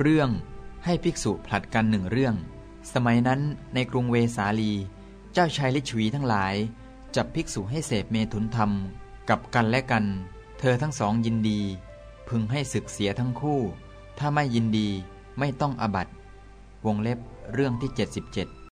เรื่องให้ภิกษุผลัดกันหนึ่งเรื่อง สมัยนั้นในกรุงเวสาลี เจ้าชายลิชวีทั้งหลาย จับภิกษุให้เสพเมถุนธรรม กับกันและกัน เธอทั้งสองยินดี พึงให้ศึกเสียทั้งคู่ ถ้าไม่ยินดีไม่ต้องอบัตวงเล็บเรื่องที่ 77